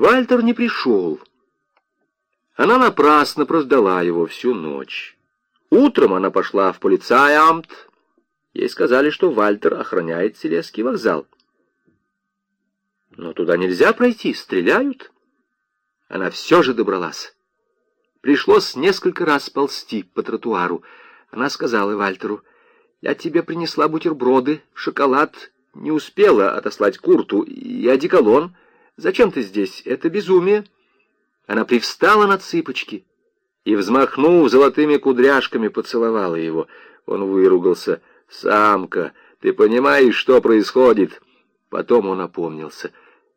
Вальтер не пришел. Она напрасно прождала его всю ночь. Утром она пошла в полицайамт. Ей сказали, что Вальтер охраняет Селесский вокзал. Но туда нельзя пройти, стреляют. Она все же добралась. Пришлось несколько раз ползти по тротуару. Она сказала Вальтеру, «Я тебе принесла бутерброды, шоколад, не успела отослать Курту и одеколон. Зачем ты здесь? Это безумие». Она привстала на цыпочки и, взмахнув золотыми кудряшками, поцеловала его. Он выругался. «Самка, ты понимаешь, что происходит?» Потом он опомнился.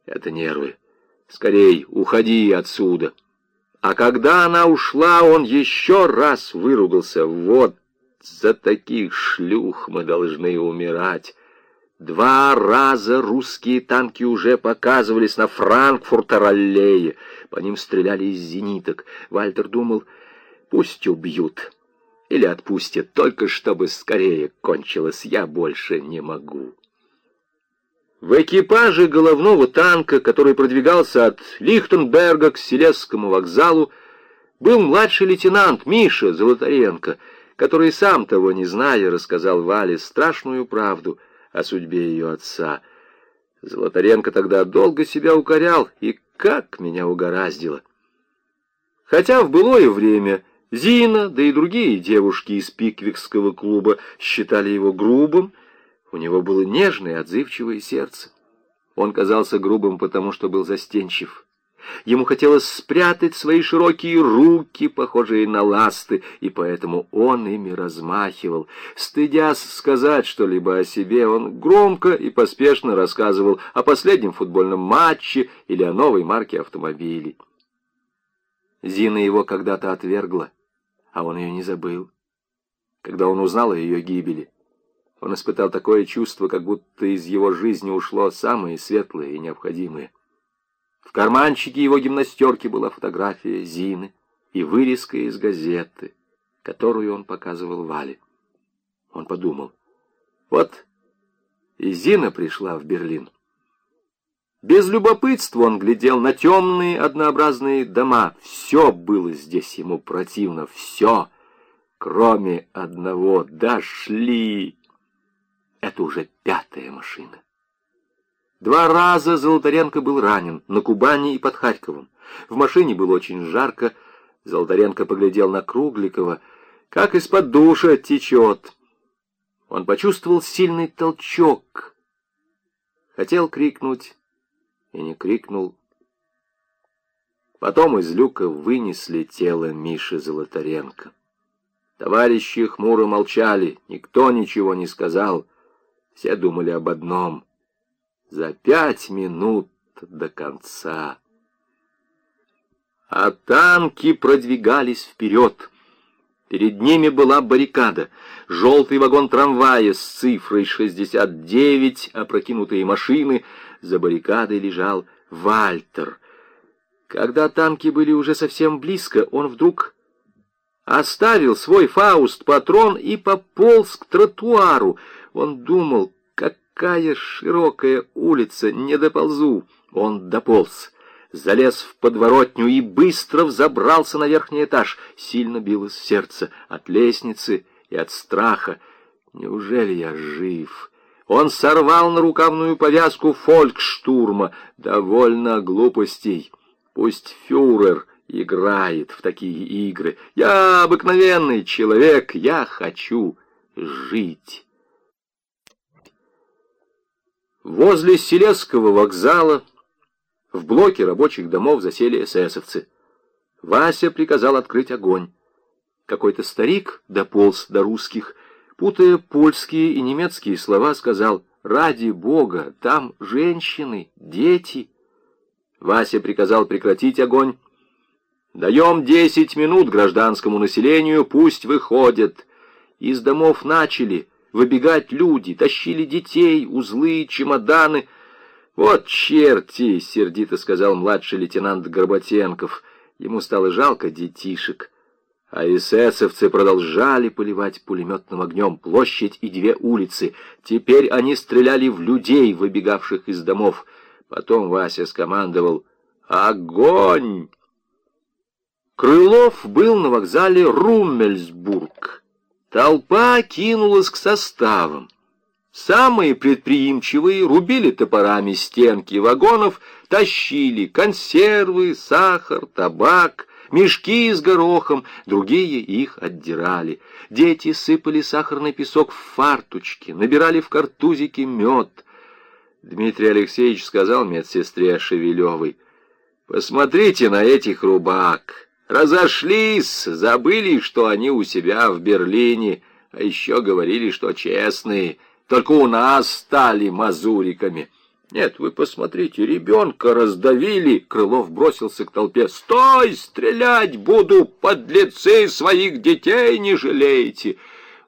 «Это нервы. Скорей, уходи отсюда». А когда она ушла, он еще раз выругался. «Вот за таких шлюх мы должны умирать». Два раза русские танки уже показывались на Франкфуртер-аллее. По ним стреляли из зениток. Вальтер думал, пусть убьют. Или отпустят, только чтобы скорее кончилось. Я больше не могу. В экипаже головного танка, который продвигался от Лихтенберга к Селесскому вокзалу, был младший лейтенант Миша Золотаренко, который, сам того не зная, рассказал Вале страшную правду о судьбе ее отца. Золотаренко тогда долго себя укорял, и как меня угораздило. Хотя в былое время Зина, да и другие девушки из пиквикского клуба считали его грубым, у него было нежное, отзывчивое сердце. Он казался грубым, потому что был застенчив. Ему хотелось спрятать свои широкие руки, похожие на ласты, и поэтому он ими размахивал. Стыдясь сказать что-либо о себе, он громко и поспешно рассказывал о последнем футбольном матче или о новой марке автомобилей. Зина его когда-то отвергла а он ее не забыл. Когда он узнал о ее гибели, он испытал такое чувство, как будто из его жизни ушло самое светлое и необходимое. В карманчике его гимнастерки была фотография Зины и вырезка из газеты, которую он показывал Вале. Он подумал, вот и Зина пришла в Берлин. Без любопытства он глядел на темные однообразные дома. Все было здесь ему противно, все, кроме одного. Дошли! Это уже пятая машина. Два раза Золотаренко был ранен, на Кубани и под Харьковом. В машине было очень жарко. Золотаренко поглядел на Кругликова, как из-под душа течет. Он почувствовал сильный толчок. Хотел крикнуть и не крикнул. Потом из люка вынесли тело Миши Золотаренко. Товарищи хмуро молчали, никто ничего не сказал. Все думали об одном. За пять минут до конца. А танки продвигались вперед. Перед ними была баррикада. Желтый вагон трамвая с цифрой 69, опрокинутые машины — за баррикадой лежал Вальтер. Когда танки были уже совсем близко, он вдруг оставил свой фауст-патрон и пополз к тротуару. Он думал, какая широкая улица, не доползу. Он дополз, залез в подворотню и быстро взобрался на верхний этаж. Сильно билось сердце от лестницы и от страха. Неужели я жив?» Он сорвал на рукавную повязку фолькштурма. Довольно глупостей. Пусть фюрер играет в такие игры. Я обыкновенный человек, я хочу жить. Возле Селесского вокзала в блоке рабочих домов засели эсэсовцы. Вася приказал открыть огонь. Какой-то старик дополз до русских, путая польские и немецкие слова, сказал «Ради Бога, там женщины, дети». Вася приказал прекратить огонь. «Даем десять минут гражданскому населению, пусть выходят». Из домов начали выбегать люди, тащили детей, узлы, чемоданы. «Вот черти!» — сердито сказал младший лейтенант Горбатенков. Ему стало жалко детишек. А эсэсовцы продолжали поливать пулеметным огнем площадь и две улицы. Теперь они стреляли в людей, выбегавших из домов. Потом Вася скомандовал Огонь! Крылов был на вокзале Руммельсбург. Толпа кинулась к составам. Самые предприимчивые рубили топорами стенки вагонов, тащили консервы, сахар, табак, мешки с горохом, другие их отдирали. Дети сыпали сахарный песок в фарточки, набирали в картузики мед. Дмитрий Алексеевич сказал медсестре Шевелевой, «Посмотрите на этих рубак. Разошлись, забыли, что они у себя в Берлине, а еще говорили, что честные». Только у нас стали мазуриками. Нет, вы посмотрите, ребенка раздавили. Крылов бросился к толпе. Стой, стрелять буду, подлецы своих детей не жалеете.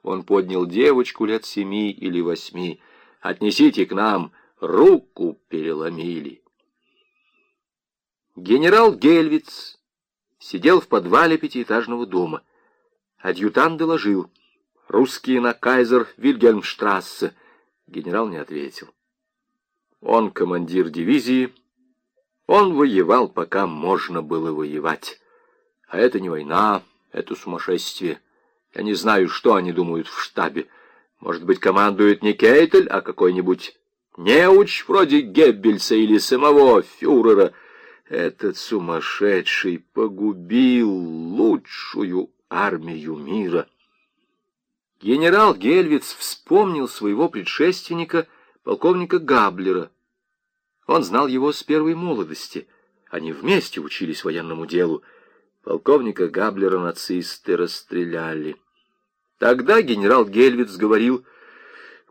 Он поднял девочку лет семи или восьми. Отнесите к нам, руку переломили. Генерал Гельвиц сидел в подвале пятиэтажного дома. Адъютант доложил — Русские на Кайзер Вильгельмштрассе. Генерал не ответил. Он командир дивизии. Он воевал, пока можно было воевать. А это не война, это сумасшествие. Я не знаю, что они думают в штабе. Может быть, командует не Кейтель, а какой-нибудь неуч вроде Геббельса или самого фюрера. Этот сумасшедший погубил лучшую армию мира. Генерал Гельвиц вспомнил своего предшественника, полковника Габлера. Он знал его с первой молодости. Они вместе учились военному делу. Полковника Габлера нацисты расстреляли. Тогда генерал Гельвиц говорил,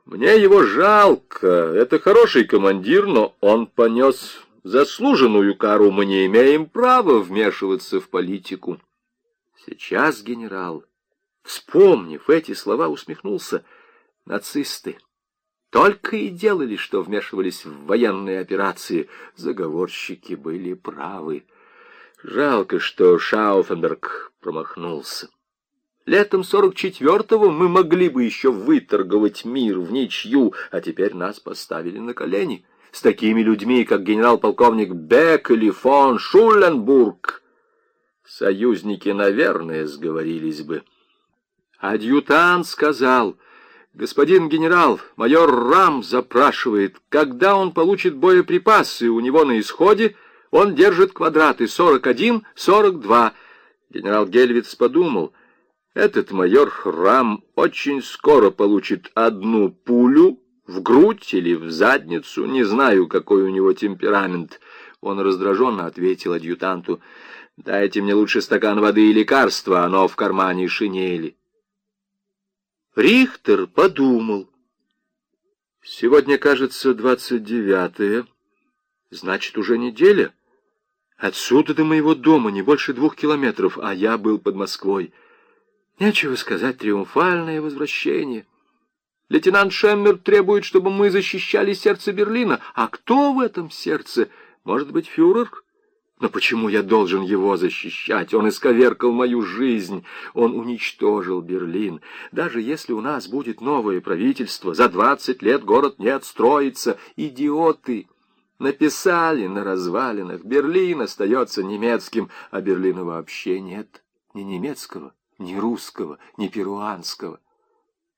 «Мне его жалко, это хороший командир, но он понес заслуженную кару, мы не имеем права вмешиваться в политику». Сейчас генерал Вспомнив эти слова, усмехнулся. Нацисты только и делали, что вмешивались в военные операции. Заговорщики были правы. Жалко, что Шауфенберг промахнулся. Летом 44-го мы могли бы еще выторговать мир в ничью, а теперь нас поставили на колени. С такими людьми, как генерал-полковник Бек или фон Шулленбург, союзники, наверное, сговорились бы. Адъютант сказал, «Господин генерал, майор Рам запрашивает, когда он получит боеприпасы у него на исходе, он держит квадраты 41-42». Генерал Гельвиц подумал, «Этот майор Рам очень скоро получит одну пулю в грудь или в задницу, не знаю, какой у него темперамент». Он раздраженно ответил адъютанту, «Дайте мне лучше стакан воды и лекарства, оно в кармане шинели». Рихтер подумал. Сегодня, кажется, двадцать девятое. Значит, уже неделя. Отсюда до моего дома не больше двух километров, а я был под Москвой. Нечего сказать, триумфальное возвращение. Лейтенант Шеммер требует, чтобы мы защищали сердце Берлина. А кто в этом сердце? Может быть, фюрер? Но почему я должен его защищать? Он исковеркал мою жизнь, он уничтожил Берлин. Даже если у нас будет новое правительство, за двадцать лет город не отстроится. Идиоты! Написали на развалинах, Берлин остается немецким, а Берлина вообще нет. Ни немецкого, ни русского, ни перуанского.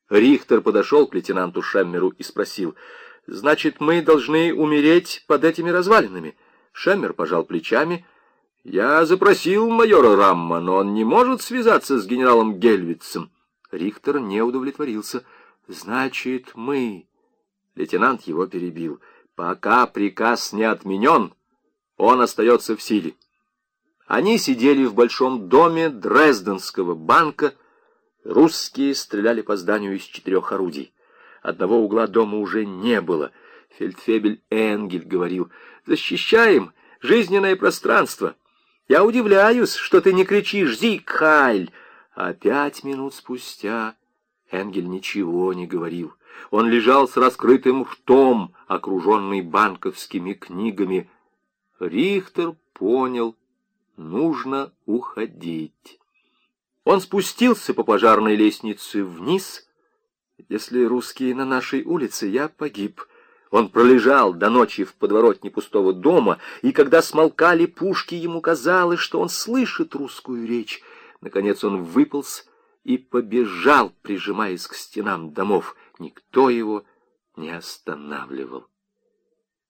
Рихтер подошел к лейтенанту Шеммеру и спросил, «Значит, мы должны умереть под этими развалинами?» Шеммер пожал плечами. «Я запросил майора Рамма, но он не может связаться с генералом Гельвицем». Рихтер не удовлетворился. «Значит, мы...» Лейтенант его перебил. «Пока приказ не отменен, он остается в силе». Они сидели в большом доме Дрезденского банка. Русские стреляли по зданию из четырех орудий. Одного угла дома уже не было — Фельдфебель Энгель говорил, «Защищаем жизненное пространство. Я удивляюсь, что ты не кричишь «Зиг Хайль!» А пять минут спустя Энгель ничего не говорил. Он лежал с раскрытым ртом, окруженный банковскими книгами. Рихтер понял, нужно уходить. Он спустился по пожарной лестнице вниз. Если русские на нашей улице, я погиб. Он пролежал до ночи в подворотне пустого дома, и когда смолкали пушки, ему казалось, что он слышит русскую речь. Наконец он выполз и побежал, прижимаясь к стенам домов. Никто его не останавливал.